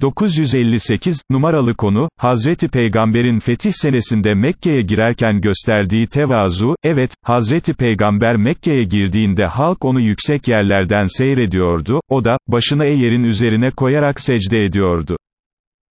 958, numaralı konu, Hazreti Peygamber'in fetih senesinde Mekke'ye girerken gösterdiği tevazu, evet, Hazreti Peygamber Mekke'ye girdiğinde halk onu yüksek yerlerden seyrediyordu, o da, başını yerin üzerine koyarak secde ediyordu.